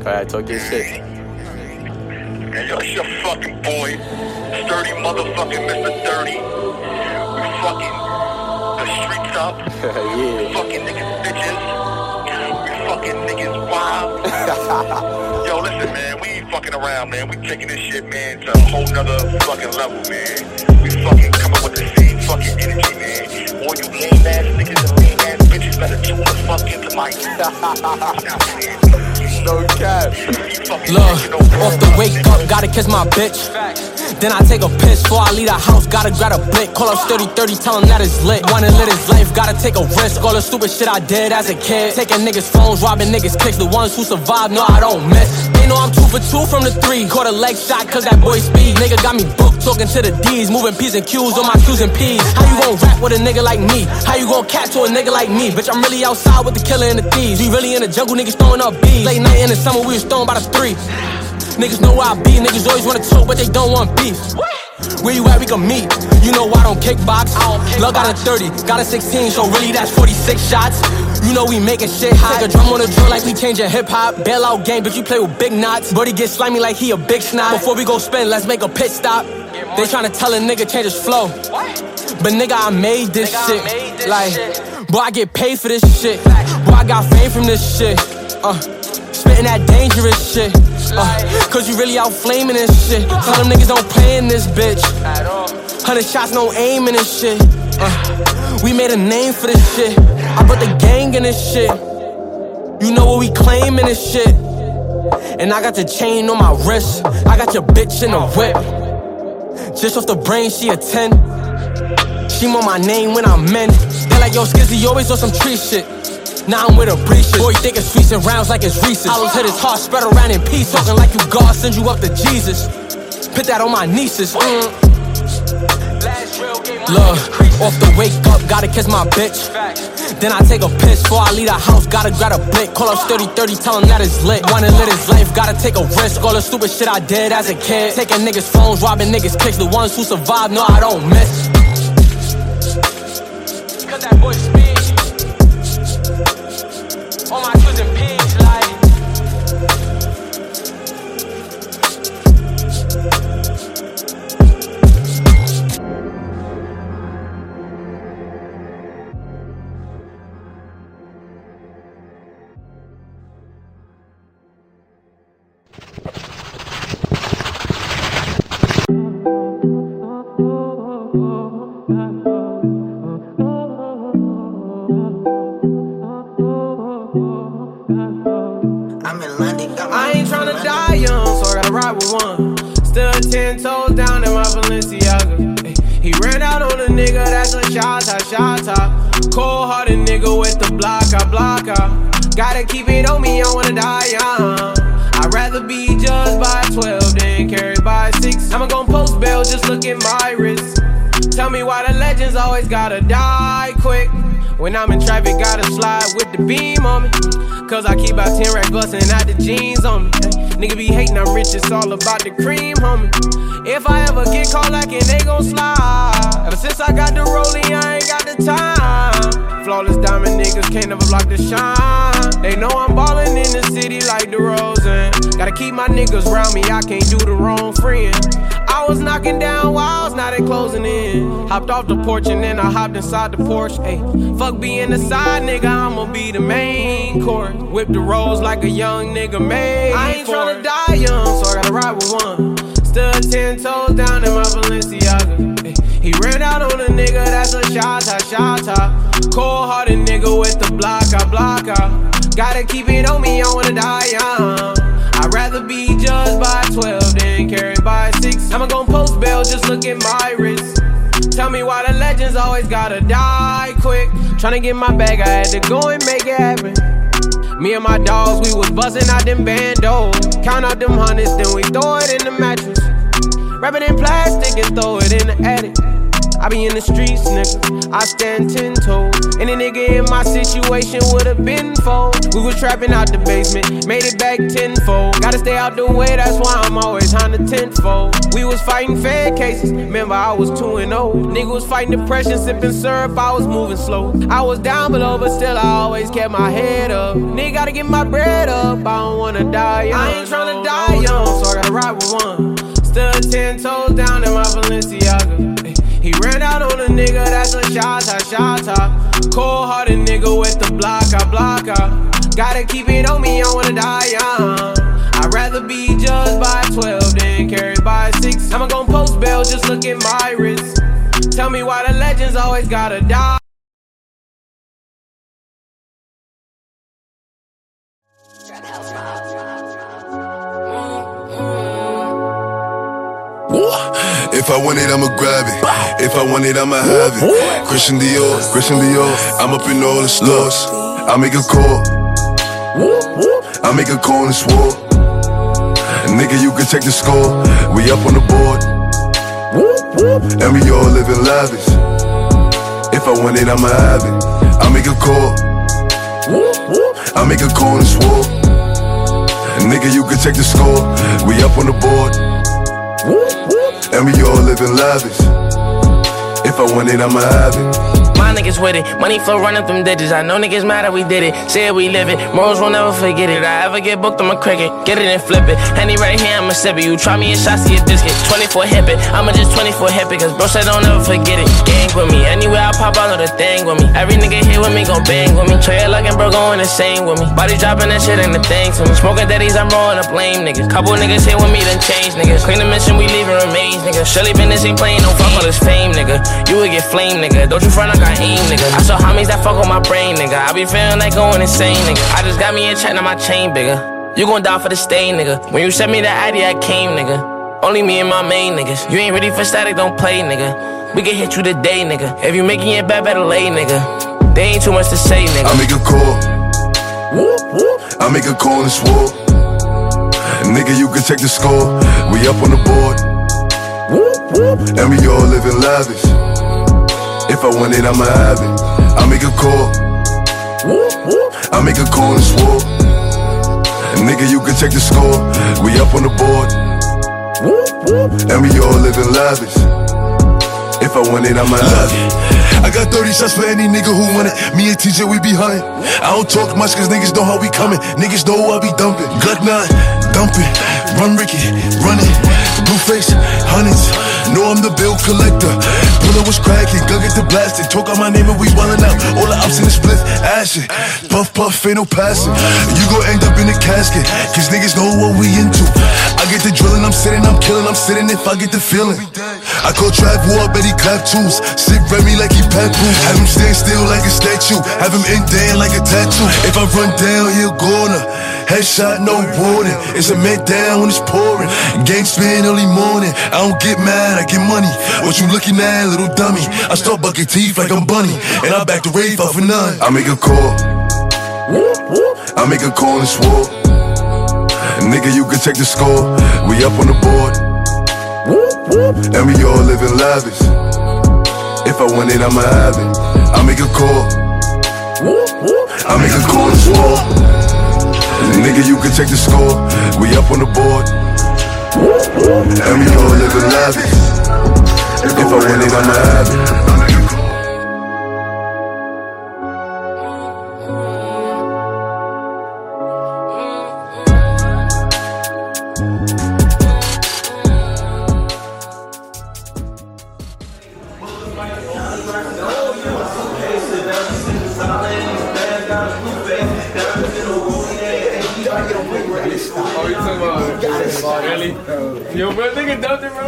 Ahead, talk your shit. And yo, it's your fucking boy, sturdy motherfucking Mr. Dirty. We fucking the streets up. yeah. Fucking niggas bitches. We fucking niggas wild. yo, listen, man, we ain't fucking around, man. We taking this shit, man, to a whole nother fucking level, man. We fucking coming with the same fucking energy, man. All you lame ass niggas and lame ass bitches better tune the fuck into my. no cap. Look, off the wake up, gotta kiss my bitch. Then I take a piss before I leave the house, gotta grab a blick. Call up sturdy 30, tell him that it's lit. Wanna live his life, gotta take a risk. All the stupid shit I did as a kid. Taking niggas' phones, robbing niggas' kicks. The ones who survive, no, I don't miss. They know I'm two for two from the three. Caught a leg shot, cause that boy speed. Nigga got me booked, talking to the D's. Moving P's and Q's on my Q's and P's. How you gon' rap with a nigga like me? How you gon' cat to a nigga like me? Bitch, I'm really outside with the killer and the thieves. We really in the jungle, niggas throwing up bees. Late night in the summer, we was throwing by the three. Niggas know where I be, niggas always wanna talk, but they don't want beef. Where you at, we can meet. You know I don't kickbox. Lug got a 30, got a 16, so really that's 46 shots. You know we making shit hot. Take a drum on the drill like we changing hip hop. Bailout game, but you play with big knots. Buddy get slimy like he a big snot. Before we go spin, let's make a pit stop. They tryna tell a nigga change his flow. But nigga, I made this shit. like, boy, I get paid for this shit. Boy, I got fame from this shit. Uh, spitting that dangerous shit. Uh, Cause you really out flaming this shit. Tell them niggas don't play in this bitch. Hundred shots, no aim in this shit. Uh, we made a name for this shit. I put the gang in this shit. You know what we claim in this shit. And I got the chain on my wrist. I got your bitch in a whip. Just off the brain, she a 10. She want my name when I'm in. They like, yo, Skizzy, always on some tree shit. Now I'm with a breaches. Boy, you think it's sweets and rounds like it's Reese's. Hollows hit his heart, spread around in peace. Talking like you God, send you up to Jesus. Put that on my nieces. Mm. Look, off the wake up, gotta kiss my bitch. Then I take a piss before I leave the house, gotta grab a blick. Call up sturdy 30, tell him that it's lit. Wanna live his life, gotta take a risk. All the stupid shit I did as a kid. Taking niggas' phones, robbing niggas' kicks. The ones who survive, no, I don't miss. Cause that Gotta keep it on me, I wanna die young. I'd rather be judged by 12 than carried by 6. I'ma gon' post bail, just look at my wrist. Tell me why the legends always gotta die quick. When I'm in traffic, gotta slide with the beam on me. Cause I keep out 10 racks bustin' out the jeans on me. Nigga be hating, I'm rich, it's all about the cream, homie. If I ever get caught lacking, they gon' slide. Ever since I got the rollie, I ain't got the time. Flawless diamond niggas can't never block the shine. They know I'm ballin' in the city like the Rosen. Gotta keep my niggas round me, I can't do the wrong friend. I was knocking down walls, now they closing in. Hopped off the porch and then I hopped inside the Porsche. Ayy, fuck being the side nigga, I'ma be the main court. Whip the rolls like a young nigga made. I ain't tryna die young, so I gotta ride with one. Stood ten toes down in my Balenciaga. Ayy, He ran out on a nigga, that's a shot shot. Cold hearted nigga with the block, I block out. Gotta keep it on me, I wanna die young. I'd rather be judged by 12 than carried by 6. I'ma gon' post bail, just look at my wrist. Tell me why the legends always gotta die quick. Tryna get my bag, I had to go and make it happen. Me and my dogs, we was buzzing out them bandos. Count out them hundreds, then we throw it in the mattress. Wrap it in plastic and throw it in the attic. I be in the streets, nigga. I stand ten toes. Any nigga in my situation would've been fold. We was trapping out the basement, made it back tenfold. Gotta stay out the way, that's why I'm always on the tenfold. We was fighting fair cases, remember I was 2 and 0. Nigga was fighting depression, sipping syrup, I was moving slow. I was down below, but still I always kept my head up. Nigga gotta get my bread up, I don't wanna die young. I ain't tryna die young, so I gotta ride with one. Still ten toes down in my Balenciaga. Ran out on a nigga, that's a shot, shot, Cold hearted nigga with the block, I block, Gotta keep it on me, I wanna die young. I'd rather be judged by 12 than carried by 6. I'ma gon' post bail, just look at my wrist. Tell me why the legends always gotta die. If I want it, I'ma grab it. If I want it, I'ma have it. Christian Dior, Christian Dior. I'm up in all the stores. I make a call. I make a call and swore. Nigga, you can check the score. We up on the board. And we all living lavish. If I want it, I'ma have it. I make a call. I make a call and swore. Nigga, you can check the score. We up on the board. And we all living lavish. If I want it, I'ma have it. My niggas with it, money flow running through digits. I know niggas mad that we did it. Say it, we live it. Morals will never forget it. I ever get booked, I'ma cricket. Get it and flip it. Henny right here, I'ma sip it. You try me a shot, see a biscuit. 24 hip it. I'ma just 24 hip it. Cause bro said don't ever forget it. Gang with me. Anywhere I pop, I know the thing with me. Every nigga here with me gon' bang with me. Trey and bro going insane with me. Body dropping that shit ain't the thing to me. Smoking daddies, I'm rolling up lame niggas. Couple niggas here with me, then change niggas. Clean the mission, we leaving remains, nigga. Shirley Business ain't playing no fuck all this fame, nigga. You would get flame, nigga. Don't you front, I got aim, nigga. I saw homies that fuck with my brain, nigga. I be feeling like going insane, nigga. I just got me a check, now my chain bigger. You gon' die for the stain, nigga. When you sent me the ID, I came, nigga. Only me and my main niggas. You ain't ready for static, don't play, nigga. We can hit you today, nigga. If you making it bad, better lay, nigga. They ain't too much to say, nigga. I make a call. Whoop, whoop. I make a call and swore. Nigga, you can check the score. We up on the board. Whoop, whoop. And we all living lavish. If I want it, I'ma have it. I make a call. I make a call and swore. Nigga, you can check the score. We up on the board. And we all living lavish. If I want it, I'ma have it. I got 30 shots for any nigga who want it. Me and TJ, we behind. I don't talk much cause niggas know how we coming. Niggas know I be dumping. Glock 9, dumping. Run Ricky, run it. Blue face, hundreds. Know I'm the bill collector. Puller was cracking, gun get the blasting. Talk out my name and we wildin' out. All the ups in the split, ashin'. Puff, puff, ain't no passing. You gon' end up in the casket, cause niggas know what we into. Sitting if I get the feeling. I call Trav War, bet he clap tools. Sit Remy like he papoose. Have him stand still like a statue. Have him in there like a tattoo. If I run down, he'll gonna. Headshot, no warning. It's a man down when it's pouring. Game spin early morning. I don't get mad, I get money. What you looking at, little dummy? I start bucking teeth like I'm bunny. And I back the rave off for none. I make a call. I make a call and swore. Nigga, you can check the score. We up on the board. And we all living lavish. If I want it, I'ma have it. I make a call. I make a call and swore. Nigga, you can check the score. We up on the board. And we all living lavish. If I want it, I'ma have it. Yo, bro, nigga dumped it, bro.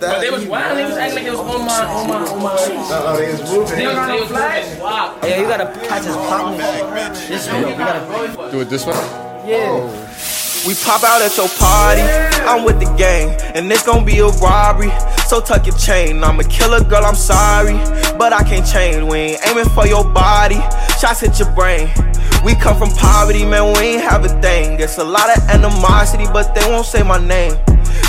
But they was wild. They was acting like it was on my, on my, on my. Uh-oh, they was moving. They was, they was flash. Wow. Yeah, you gotta catch his pop. This way, you gotta. Do it this way? Yeah. We pop out at your party, I'm with the gang, and it's gonna be a robbery. So tuck your chain, I'm a killer girl, I'm sorry, but I can't change. We ain't aiming for your body, shots hit your brain. We come from poverty, man, we ain't have a thing. It's a lot of animosity, but they won't say my name.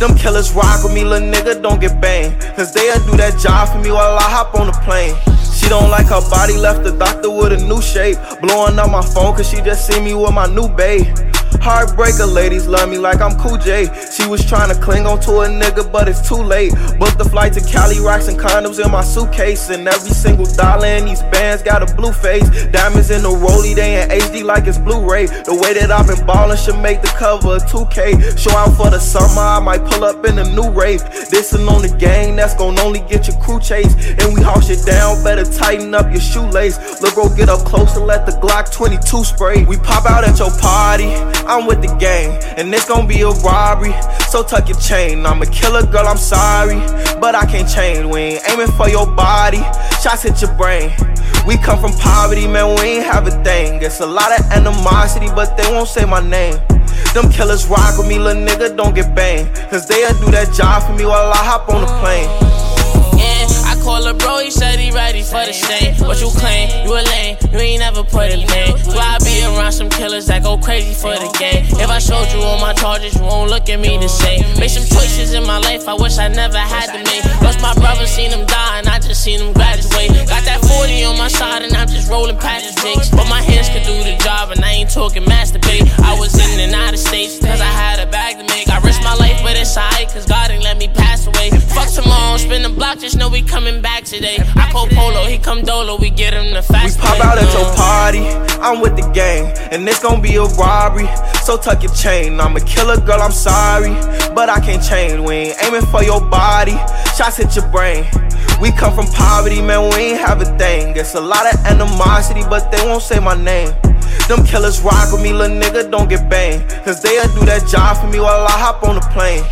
Them killers rock with me, little nigga, don't get banged. Cause they'll do that job for me while I hop on the plane. She don't like her body, left the doctor with a new shape. Blowing up my phone cause she just see me with my new babe. Heartbreaker ladies love me like I'm Cool J. She was trying to cling on to a nigga, but it's too late. Booked the flight to Cali, rocks and condoms in my suitcase. And every single dollar in these bands got a blue face. Diamonds in the rollie, they in HD like it's Blu-ray. The way that I've been ballin' should make the cover of 2K. Show out for the summer, I might pull up in a new rave. Dissin' on the gang, that's gon' only get your crew chased. And we haul shit down, better tighten up your shoelace. Look, bro, get up close and let the Glock 22 spray. We pop out at your party. I'm with the gang, and it's gonna be a robbery. So tuck your chain. I'm a killer, girl, I'm sorry. But I can't change. We ain't aiming for your body. Shots hit your brain. We come from poverty, man, we ain't have a thing. It's a lot of animosity, but they won't say my name. Them killers rock with me, little nigga, don't get banged. Cause they'll do that job for me while I hop on the plane call a bro, he said he ready for the stain. What you claim? You a lame, you ain't never put a name. Do I be around some killers that go crazy for the game? If I showed you all my charges, you won't look at me the same. Made some choices in my life I wish I never had to make. Lost my brother, seen him die, and I just seen him graduate. Got that 40 on my side, and I'm just rolling past the jakes. But my hands could do the job, and I ain't talking masturbate. I was in and out of states, cause I had a bag to make. I risked my life, but it's alright, cause God ain't let me pass away. Fuck tomorrow, spin the block, just know we coming back today. I call Polo, he come Dolo, we get him the fast. We pop out at your party, I'm with the gang, and it's gonna be a robbery. So tuck your chain. I'm a killer, girl, I'm sorry, but I can't change. We ain't aiming for your body, shots hit your brain. We come from poverty, man, we ain't have a thing. It's a lot of animosity, but they won't say my name. Them killers rock with me, little nigga, don't get banged. Cause they'll do that job for me while I hop on the plane.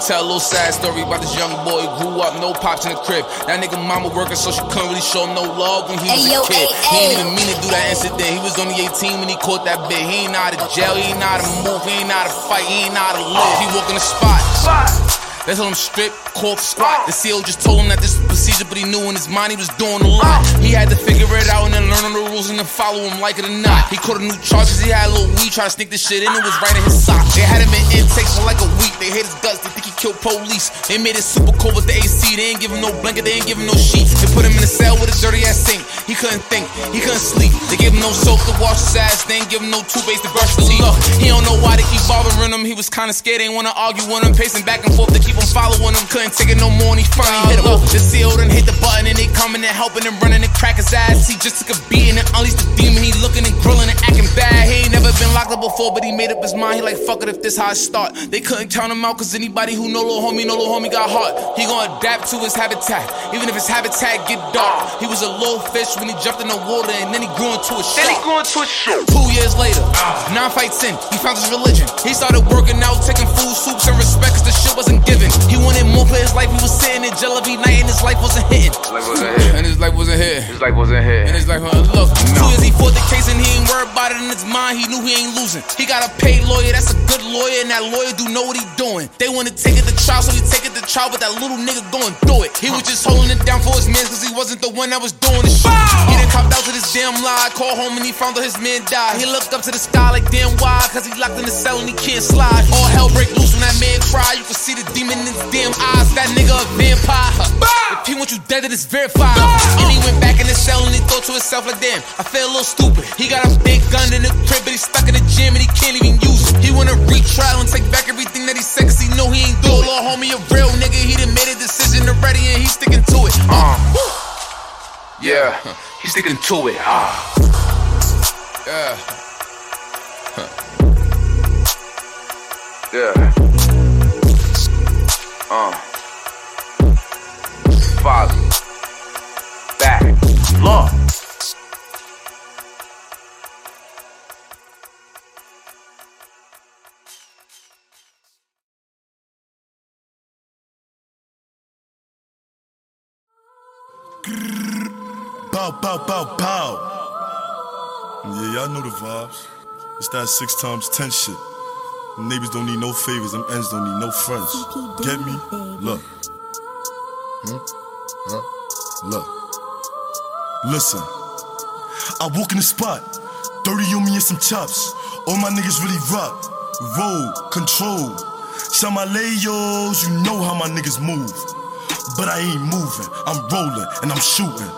Let me tell a little sad story about this young boy. Grew up, no pops in the crib. That nigga mama working, so she couldn't really show no love when he was a kid. He ain't even mean to do that incident. He was only 18 when he caught that bit. He ain't know how to jail, he ain't know how to move, he ain't know how to fight, he ain't know how to live. He walk in the spot. They told him strip, cough, squat. The CO just told him that this was procedure, but he knew in his mind he was doing a lot. He had to figure it out and then learn the rules and then follow him like it or not. He caught a new charge cause he had a little weed, try to sneak this shit in, it was right in his sock. They had him in intake for like a week, they hate his guts, they think he killed police. They made it super cold with the AC, they ain't give him no blanket, they ain't give him no sheets. They put him in a cell with a dirty ass sink. He couldn't think, he couldn't sleep. They gave him no soap to wash his ass, they ain't give him no toothpaste to brush his teeth. He don't know why they keep bothering him, he was kinda scared, ain't wanna argue with him, pacing back and forth to keep him following him. Couldn't take it no more, and he finally hit him. The seal done hit the button, and they coming and helping and running and crack his ass. He just took a beating and unleashed the demon. He looking and grilling and acting bad. He ain't never been locked up before, but he made up his mind. He like, fuck it if this how I start. They couldn't count him out, cause anybody who know little homie, know little homie got heart. He gonna adapt to his habitat, even if his habitat get dark. He was a little fish when he jumped in the water, and then he grew into a shark. Then he grew into a shark. Two years later, nine fights in, he found his religion. He started working out, taking food, soups, and respect, cause the shit wasn't life wasn't hit. And his life, uh, mind. He knew he ain't losing. He got a paid lawyer, that's a good lawyer, and that lawyer do know what he doing. They wanna take it to trial, so he take it to trial, but that little nigga going through it. He was just holding it down for his man, cause he wasn't the one that was doing the shit. He done copped out to this damn lie, called home and he found out his man died. He looked up to the sky like damn why, cause he locked in the cell and he can't slide. All hell break loose when that man cry. You can see the demon in his damn eyes. That nigga a vampire. If he want you dead, then it's verified. And he went back in the cell and he thought to himself like damn, I feel a little stupid. He got a big gun in the crib, but he's stuck in the gym and he can't even use it. He wanna retrial and take back everything that he said, cause he know he ain't do it. Little homie, a real nigga, he done made a decision already and he's sticking to it. Uh. Yeah, he's sticking to it. Ah. Yeah. Huh. Yeah. Uh. Father. Back. Lord. Bow, bow, bow, bow. Yeah, y'all know the vibes. It's that six times ten shit. Neighbors don't need no favors, them ends don't need no friends. Get me? Look. Hmm? Huh? Look. Listen. I walk in the spot, 30 on me and some chops. All my niggas really rock. Roll, control. Shout my layos, you know how my niggas move. But I ain't moving, I'm rolling and I'm shooting.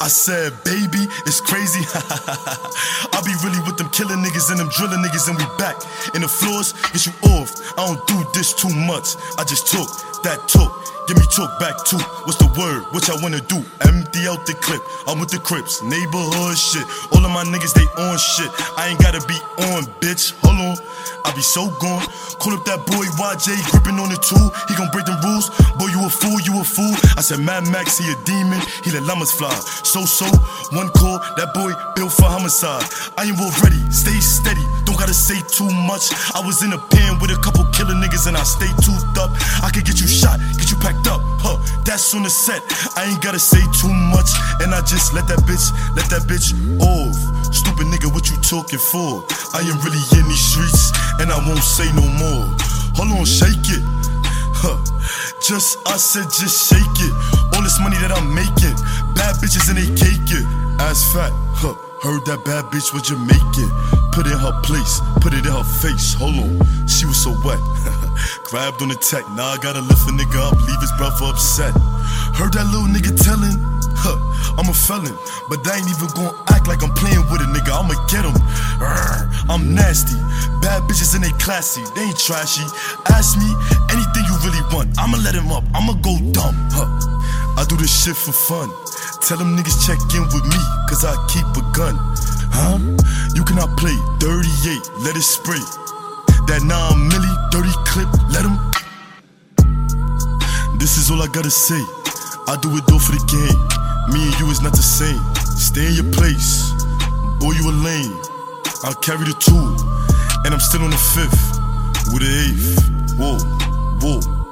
I said, baby, it's crazy. I be really with them killing niggas and them drilling niggas, and we back. In the floors, get you off. I don't do this too much. I just took that took. Give me talk back too. What's the word? What y'all wanna do? Empty out the clip. I'm with the Crips, neighborhood shit. All of my niggas, they on shit. I ain't gotta be on, bitch. Hold on. I be so gone. Call up that boy YJ, gripping on the tool. He gon' break them rules. Boy, you a fool, you a fool. I said, Mad Max, he a demon. He let llamas fly. So, so, one call, that boy built for homicide. I ain't ready, stay steady. Don't gotta say too much. I was in a pen with a couple killer niggas and I stay toothed up. I could get you shot, get you packed up. Huh, that's on the set. I ain't gotta say too much. And I just let that bitch, let that bitch off. Stupid nigga, what you talking for? I ain't really in these streets, and I won't say no more. Hold on, shake it. Huh. Just, I said, just shake it. All this money that I'm making, bad bitches and they cake it. Ass fat, huh. Heard that bad bitch was Jamaican. Put it in her place, put it in her face. Hold on, she was so wet. Grabbed on the tech, now I gotta lift a nigga up, leave his brother upset. Heard that little nigga telling, huh, I'm a felon, but I ain't even gonna act like I'm playing with a nigga. I'ma get him. I'm nasty, bad bitches and they classy, they ain't trashy. Ask me anything you really want, I'ma let him up, I'ma go dumb, huh. I do this shit for fun. Tell them niggas check in with me, cause I keep a gun. Huh? You cannot play 38, let it spray. That 9 milli, dirty clip, let them. This is all I gotta say. I do it all for the game. Me and you is not the same. Stay in your place. Boy, you a lame. I'll carry the two. And I'm still on the fifth. With the eighth. Whoa, whoa.